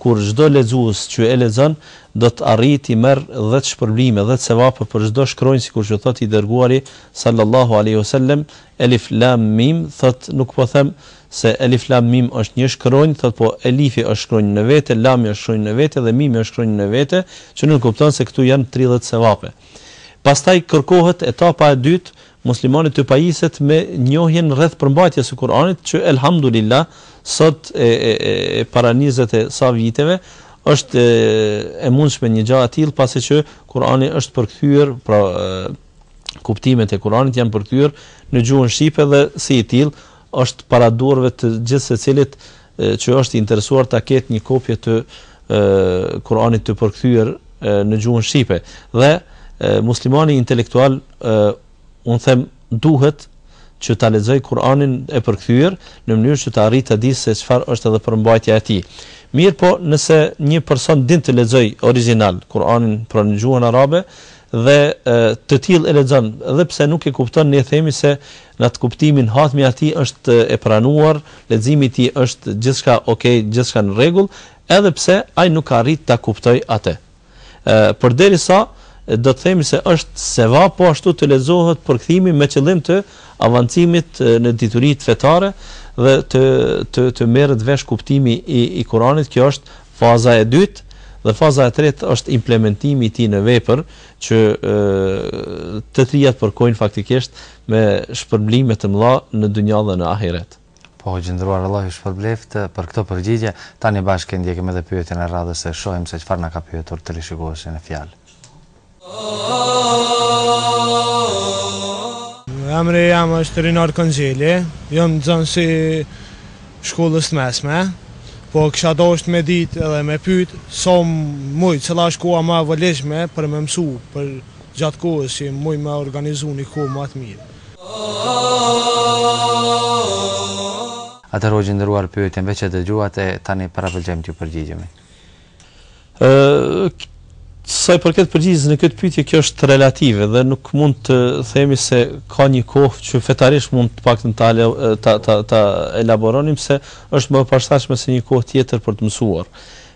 kur çdo lexues që e lexon do të arrit t'i merr dhjetë shpërblime, dhjetë sevape për çdo shkronjë sikur që thotë i dërguari sallallahu alejhi wasallam Elif Lam Mim thot nuk po them se Elif Lam Mim është një shkronjë thot po Elifi është shkronjë në vete Lami është shkronjë në vete dhe Mimi është shkronjë në vete që nënkupton se këtu janë tridhjetë sevape pastaj kërkohet etapa e dytë muslimani të pajiset me njohjen rreth përmbajtjes së Kur'anit që Elhamdulillah sot e e e para njëzet e sa viteve është e mundshme një gjë e tillë pasi që Kur'ani është përkthyer pra kuptimet e Kuranit janë përkthyer në gjuhën shqipe dhe si i tillë është para duarve të gjithë secilit që është i interesuar ta ketë një kopje të Kuranit të përkthyer në gjuhën shqipe. Dhe muslimani intelektual un them duhet që ta lexoj Kur'anin e përkthyer në mënyrë që të arrijë të di se çfarë është edhe përmbajtja e tij. Mirëpo, nëse një person din të lexoj original Kur'anin pra në gjuhën arabe, Dhe të tillë e lexon, edhe pse nuk e kupton ne themi se në atë kuptimin hatmi i atij është e pranuar, leximi i tij është gjithçka ok, gjithçka në rregull, edhe pse ai nuk arrit ta kuptojë atë. Përderisa do të themi se është sevap po ashtu të lexohet përkthimi me qëllim të avancimit në dituritë fetare dhe të të të merret vesh kuptimi i i Kuranit, kjo është Faza e dytë dhe faza e tretë është implementimi i tij në vepër, që të trijat përkojnë faktikisht me shpërblime të mëdha në dynja dhe në ahiret. Po, hoxhë i nderuar, Allahu ju shpërbleftë për këto përgjigje. Tani bashkë e ndjekim edhe pyetjen e radhës e shohim se çfarë na ka pyetur teleshikuesi në fjalë. Emri jem është Rinar Kongjeli, jam nxënës i shkollës të mesme, po kisha dasht me dit edhe me pyt, sa mujt, cila është koha ma e volitshme për me mësu, përgjatë kohës që mujt me organizu ni kohë ma të mirë. Atëherë hoxhë i nderuar pyetjen veç e dëgjuat e tani parapëlqejmë të përgjigjeni. Ëh, sa i përket përgjigjes në këtë pyetje, kjo është relative dhe nuk mund të themi se ka një kohë që fetarisht mund të paktën ta ta ta, ta elaboronim se është më e përshtatshme se një kohë tjetër për të mësuar.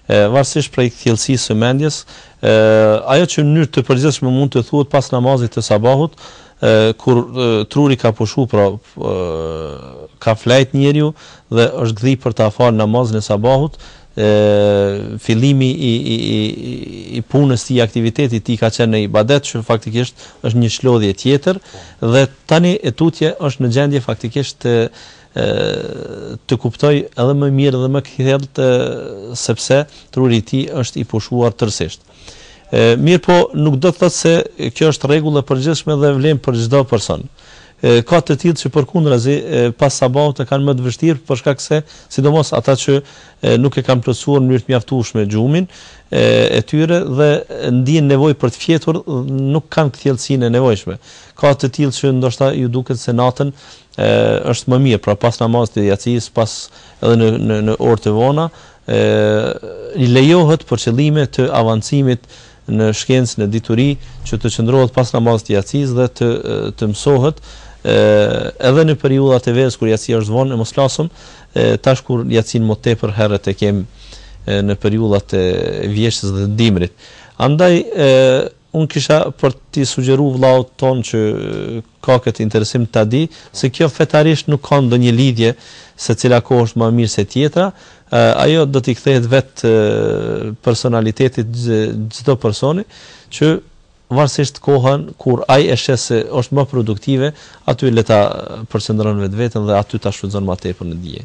Ë varësisht prej kthjellësisë së mendjes, ë ajo që në mënyrë të përgjithshme mund të thuhet pas namazit të sabahut, ë kur e, truri ka pushu, pra ë, ka flajt njeriu dhe është gdhi për ta fal namazin e sabahut, e fillimi i i i i punës tij aktivitetit tij ka qenë në ibadet që faktikisht është një çlodhje tjetër dhe tani e tutje është në gjendje faktikisht të të kuptojë edhe më mirë dhe më kthjellët sepse truri i tij është i pushuar tërësisht. Mirëpo, nuk do të thotë se kjo është rregull e përgjithshme dhe vlen për çdo person. Ka të tillë që përkundrazi, pas sabahut e kanë më të vështirë për shkak se, sidomos ata që nuk e kanë plotësuar në mënyrë të mjaftueshme gjumin e tyre dhe ndjejnë nevojë për të fjetur, nuk kanë kthjellësinë e nevojshme. Ka të tillë që ndoshta u duket se natën është më mirë, pra pas namazit të jacisë, pas edhe në në orë të vona, E lejohet për qëllime të avancimit në shkencë, në dituri, që të qëndrohet pas namazit të jacisë dhe të të mësohet edhe në periudhat e verës kur jacia është vonë, e mos flasim tash kur jacinë më tepër herët e kemi në periudhat e vjeshtës dhe dimrit. Andaj Unë kisha për t'i sugjeru vllaut tonë që ka këtë interesim ta di se kjo fetarisht nuk ka ndonjë lidhje se cila kohë është ma e mirë se tjetra, ajo do t'i kthehet vet personalitetit çdo personi që varësisht kohën kur ai e sheh se është më produktive, aty le ta përqendron vetveten dhe aty ta shfrytëzon më tepër në dije.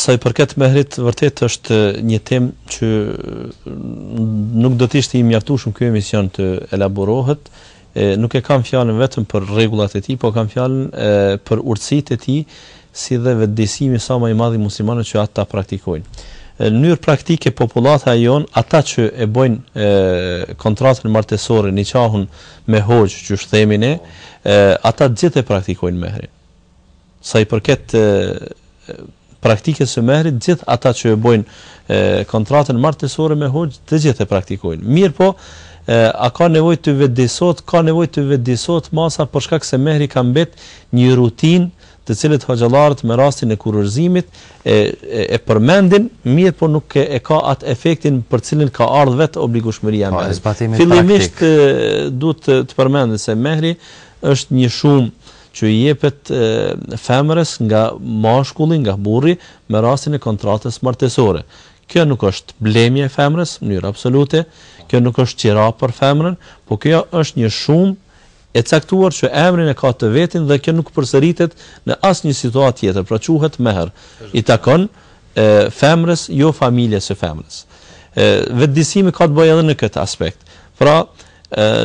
Sa i përket mehrit, vërtet është një temë që nuk do të ishte i mjaftueshëm ky emision të elaborohet. E, nuk e kam fjalën vetëm për rregullat e tij, por kam fjalën e, për urtësitë e tij, si dhe vetëdijësimi sa më i madh i muslimanëve që ta praktikojnë. Në mënyrë praktike popullata jonë, ata që e bëjnë kontratën martesore, niqahin me hoxhë, që themi ne, ata gjithë e praktikojnë mehrin. Sa i përket praktikës së mehrit, gjithë ata që e bëjnë kontratën martesore me hoxhë, të gjithë e praktikojnë. Mirëpo, a ka nevojë të vetëdisohet, ka nevojë të vetëdisohet masa për shkak se mehri ka mbet një rutinë të cilën hoxhallarët me rastin e kurorëzimit e, e, e përmendin, mirëpo nuk e, e ka atë efektin për të cilin ka ardhë vetë obligushmëria po, mehri. Fillimisht duhet të përmendim se mehri është një shumë që i jepet femrës nga mashkulli, nga burri, me rastin e kontratës martesore. Kjo nuk është blerje e femrës, në mënyrë absolute, kjo nuk është qira për femrën, po kjo është një shumë e caktuar që emrin e ka të vetin dhe kjo nuk përsëritet në asnjë situatë tjetër, pra quhet mehr, i takon femrës, jo familjes së femrës. Vetëdisimi ka të bëjë edhe në këtë aspekt. Pra,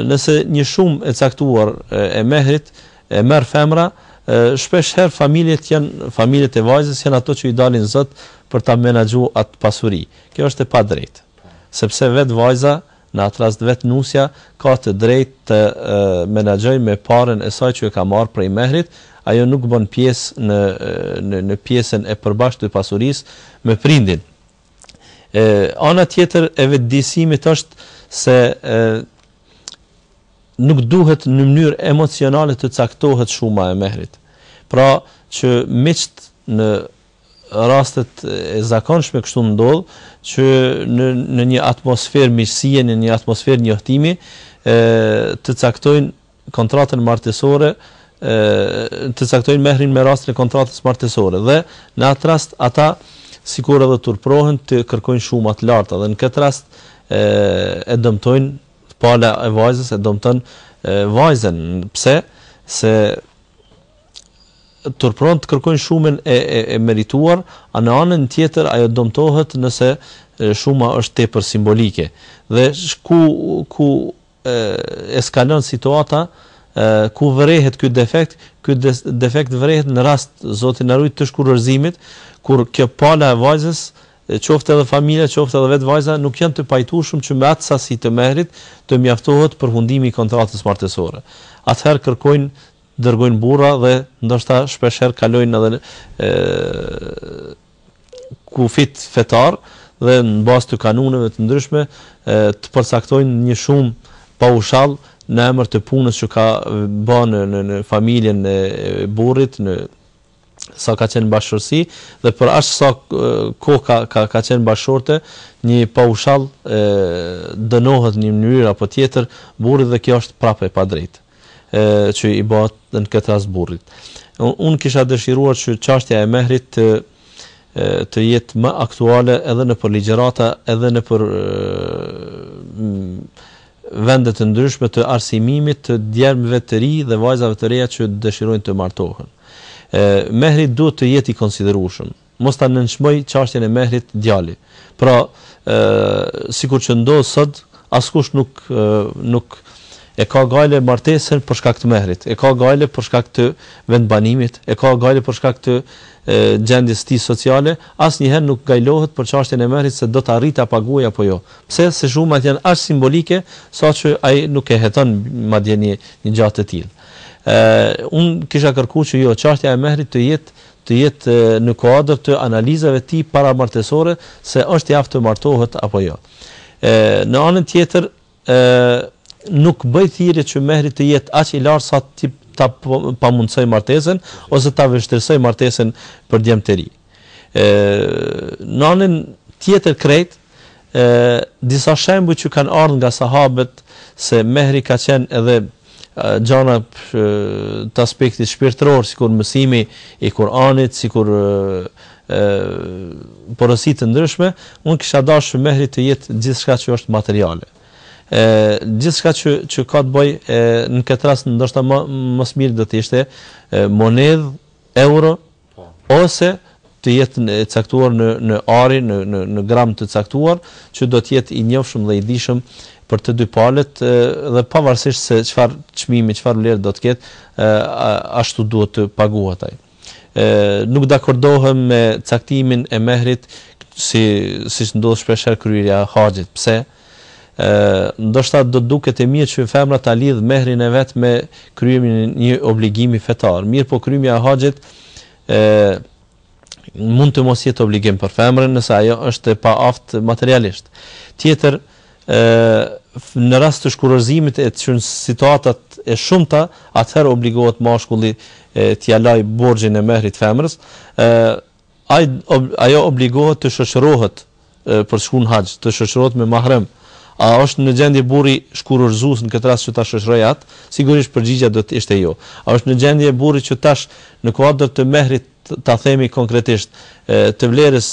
Nëse një shumë e caktuar e mehrit e merr femra, shpeshherë familjet janë, familjet e vajzës janë ato që i dalin zot për ta menaxhu atë pasuri. Kjo është e padrejtë. Sepse vetë vajza, në atë rast vetë nusja, ka të drejtë të menaxhojë me paren e saj që e ka marrë prej mehrit, ajo nuk bën pjesë në në në pjesën e përbashkët të pasurisë me prindin. E, ana tjetër e vetëdijësimit është se e, nuk duhet në mënyrë emocionale të caktohet shuma e mehrit. Pra që miqtë në rastet e zakonshme kështu ndodh që në në një atmosferë miqësie, në një atmosferë njohtimi, ë të caktojnë kontratën martesore të caktojnë mehrin me rastin e kontratës martesore dhe në atë rast ata sikur edhe turprohen të kërkojnë shuma të larta dhe në këtë rast e, e dëmtojnë pala e vajzës e dëmton vajzën pse, se turprohen të kërkojnë shumën e, e, e merituar a në anën tjetër ajo dëmtohet nëse shuma është tepër simbolike dhe ku ku eskalon situata ku vërehet ky defekt, ky defekt vërehet në rast, Zoti na rujt, të shkurorëzimit, kur kjo pala e vajzës, qoftë edhe familja, qoftë edhe vetë vajza, nuk janë të pajtueshëm që me atë sasi të mehrit të mjaftohet përfundimi i kontratës martesore. Atëherë kërkojnë, dërgojnë burra dhe ndoshta shpeshherë kalojnë edhe kufijtë fetarë dhe në bazë të kanuneve të ndryshme të përcaktojnë një shumë paushall në emër të punës që ka ba në, në, në familjen e burrit, në sa ka qenë bashkëshortësi dhe për aq sa kohë ka, ka, ka qenë bashkëshorte, një paushall dënohet në një mënyrë apo tjetër burri dhe kjo është prapë e padrejtë. që i bëhet në këtë rast burrit. Unë kisha dëshiruar që çështja e mehrit të të jetë më aktuale edhe nëpër ligjërata, edhe nëpër vende të ndryshme të arsimimit të djemve të ri dhe vajzave të reja që dëshirojnë të martohen. Mehri duhet të jetë i konsiderueshëm. Mos ta nënçmojë çashtjen e mehrit djali. Pra, ë sikur që ndodh sot, askush nuk nuk e ka gajle martesën për shkak të mehrit, e ka gajle për shkak të vendbanimit, e ka gajle për shkak të gjendjes së tij sociale, asnjëherë nuk gajlohet për çashtjen e mehrit se do të arrijë ta paguajë apo jo. Pse? Se shumat janë aq simbolike saqë ai nuk e heton madje një një gjë të tillë. Ë unë kisha kërkuar që jo çashtja e mehrit të jetë të jetë në kuadër të analizave të tij paramartesore se është i aftë të martohet apo jo. Në anën tjetër, nuk bëj thirrje që mehri të jetë aq i lartë sa të t'ia pamundësojë martesën ose ta vështirësojë martesën për djem të ri. Në anën tjetër krejt, E disa shembuj që kanë ardhur nga sahabët se mehri ka qenë edhe gjana të aspektit shpirtëror, sikur mësimi i Kur'anit, sikur porosi të ndryshme, unë kisha dashtë mehri të jetë gjithçka që është materiale. Ë gjithçka që që ka të bëjë në këtë rast ndoshta më më së miri do të ishte monedhë, euro ose të jetë në caktuar në në ari në në në gram të caktuar që do të jetë i njohshëm dhe i dijshëm për të dy palët dhe pavarësisht se çfarë çmimi çfarë vlerë do të ketë ashtu duhet të paguhet ai nuk dakordohem me caktimin e mehrit si siç ndodh shpeshherë kryerja e haxhit pse ndoshta do të duket mirë që femra ta lidhë mehrin e vet me krymjen e një obligimi fetar. Mirëpo krymja e haxhit mund të mos jetë obligim për femrën nëse ajo është e paaftë materialisht. Tjetër, në rast të shkurorëzimit e çon situatat e shumta, atëherë obligohet mashkulli t'ia lajë borxhin e mehrit femrës, Ai, ajo obligohet të shoqërohet për të shku në haxh, të shoqërohet me mahrem. A është në gjendje burri shkurorëzues në këtë rast që ta shoqërojë atë? Sigurisht përgjigja do të ishte jo. A është në gjendje burri që tash në kuadër të mehrit ta themi konkretisht, të vlerës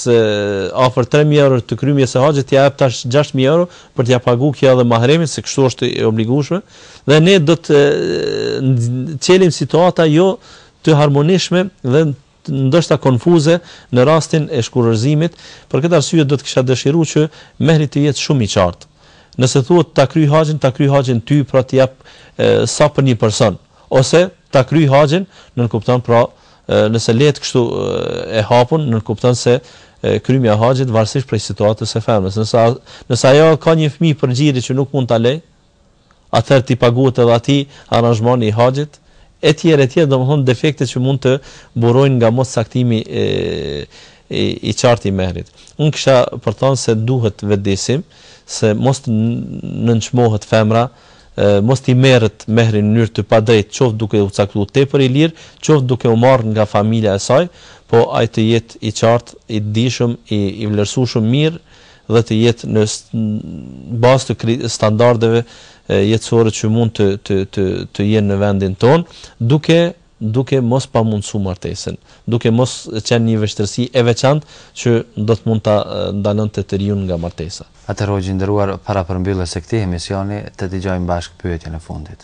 afër tre mijë euro të krymjes së haxhit t'ia japë tash gjashtë mijë euro për t'ia pagu kjo edhe mahremin se kështu është e obligueshme dhe ne do të çelim situata jo të harmonishme dhe ndoshta konfuze në rastin e shkurërzimit, për këtë arsye do të kisha dëshiru që mehri të jetë shumë i qartë. Nëse thuhet ta kryj haxhin, ta kryj haxhin ty, pra të jap sa për një person, ose ta kryj haxhin, nënkupton pra nëse lehet kështu e hapun, nënkupton se krymja e haxhit varësisht prej situatës së femrës. Nëse nëse ajo ka një fëmijë për gjiri që nuk mund ta lejë, atëherë t'i paguhet edhe atij aranzhmani i haxhit e tjerë e tjerë domethënë defekte që mund të burojnë nga mos caktimi i i qartë i mehrit unë kisha për thanë se duhet vetëdijësim se mos të nënçmohet femra mos t'i merret mehri në mënyrë të padrejtë qoftë duke u caktu tepër i lirë qoftë duke u marrë nga familja e saj po ai të jetë i qartë i dijshëm i i vlerësueshëm mirë dhe të jetë në bazë të standardeve jetësore që mund të të të të jenë në vendin tonë, duke duke mos pamundësu martesën, duke mos qenë një vështirësi e veçantë që do të mund ta ndalonte të riun nga martesa. Atëherë hoxhë i nderuar, para përmbylljes së këtij emisioni, të dëgjojmë bashkë pyetjen e fundit.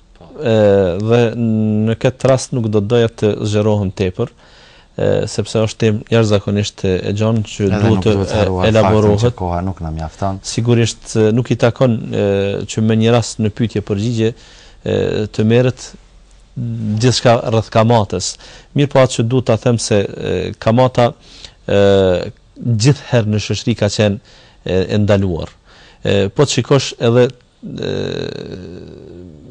dhe në këtë rast nuk do doja të zgjerohem tepër sepse është temë jashtëzakonisht e gjanë që duhet të elaborohet. Që koha nuk na mjafton. Sigurisht nuk i takon që me një rast në pyetje përgjigje të merret gjithçka rreth kamatës. Mirëpo atë që duhet ta them se kamata gjithherë në shoqëri ka qenë e ndaluar. Po të shikosh edhe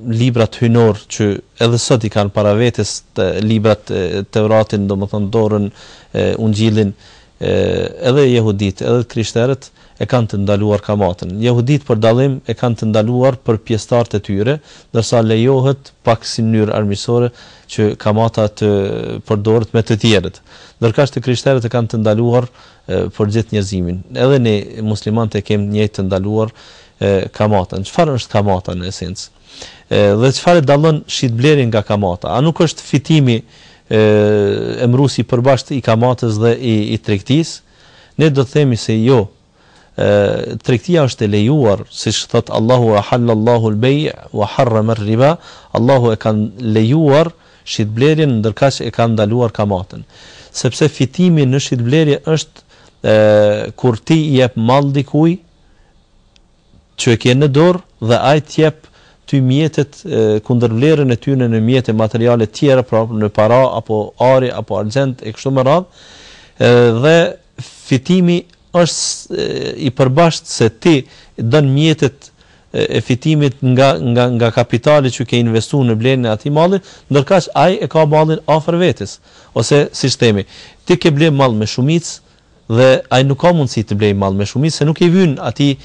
librat hyjnorë që edhe sot i kanë para vetes të librat Tevratin domethonë Torën e, ungjilin e, edhe jehudit edhe krishterët e kanë të ndaluar kamatën jehudit për dallim e kanë të ndaluar për pjesëtarët e tyre ndërsa lejohet pak si mënyrë armiqësore që kamata të përdoret me të tjerët ndërkaq të krishterët e kanë të ndaluar e, për gjithë njerëzimin edhe ne muslimanët e kemë njëjtë të ndaluar e kamatën. Çfarë është kamata në esencë? E, dhe çfarë e dallon shitblerjen nga kamata? A nuk është fitimi e emëruesi i përbashkët i kamatës dhe i i tregtisë? Ne do të themi se jo. E, tregtia është e lejuar, siç thot Allahu wa ahallallahu al-bay' wa harrama ar-riba, Allahu e ka lejuar shitblerjen ndërkaq e ka ndaluar kamatën. Sepse fitimi në shitblerje është e, kur ti jep mall dikujt që e ke në dorë dhe ai të jep ty mjetet kundër vlerën e tyre në mjete materiale të tjera, pra në para apo ari apo argjend e kështu me radhë. Dhe fitimi është i përbashkët se ti i ndan mjetet e fitimit nga nga nga kapitali që ke investuar në blerjen e atij malli, ndërkaq ai e ka mallin afër vetes. Ose siç themi, ti ke blerë mall me shumicë, Dhe ai nuk ka mundësi të blejë mall me shumicë se nuk i vyn atij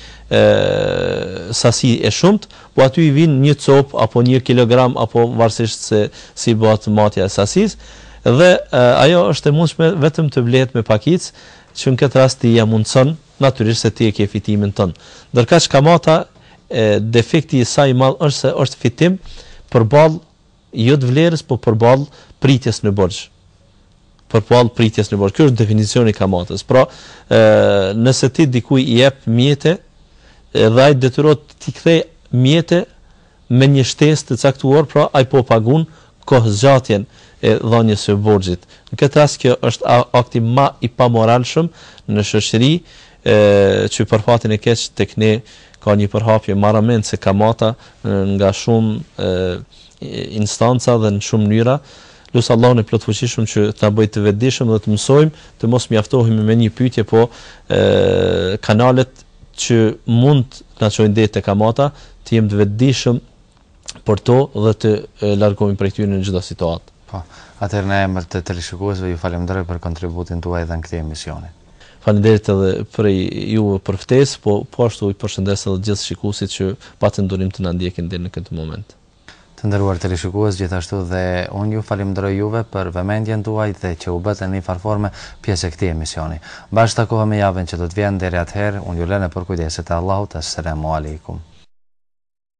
sasi e shumtë, po atij i vyn një copë apo një kilogram apo varësisht se si bëhet matja e sasisë dhe ajo është e mundshme vetëm të blehet me pakicë që në këtë rast ti ia mundëson, natyrisht se ti e ke fitimin tënd. Ndërkaq kamata e defekti i saj i madh është se është fitim përballë jo të vlerës po përballë pritjes në borxh. Përballë pritjes në borxh. Ky është definicioni i kamatës. Pra, ë nëse ti dikujt i jep mjete, edhe ai detyrohet t'i kthejë mjetet me një shtesë të caktuar, pra ai po pagun kohëzgjatjen e dhënies së borxhit. Në këtë rast kjo është akti më i pamoralshëm në shoqëri, e që për fatin e keq tek ne ka një përhapje marramendëse kamata nga shumë e, instanca dhe në shumë mënyra. Lus Allahun e plotfuqishëm që të na bëjë të vetëdijshëm dhe të mësojmë të mos mjaftohemi me një pyetje, po ë kanalet që mund të na çojnë deri te kamata, të jemi të vetëdijshëm për to dhe të largohemi prej tyre në çdo situatë. Po. Atëherë në emër të teleshikuesve ju falemnderoj për kontributin tuaj edhe në këtë emision. Faleminderit edhe prej juve për ftesë, po po ashtu i përshëndes edhe të gjithë shikuesit që patën durim të na ndjekin deri në këtë moment. Të nderuar teleshikues, gjithashtu dhe unë ju falemnderoj juve për vëmendjen tuaj dhe që u bëtë në një farë forme pjesë e këtij emisioni. Bashkë takohemi javën që do të vjen, deri atëherë unë ju lë në përkujdesje të Allahut. As-selamu alejkum.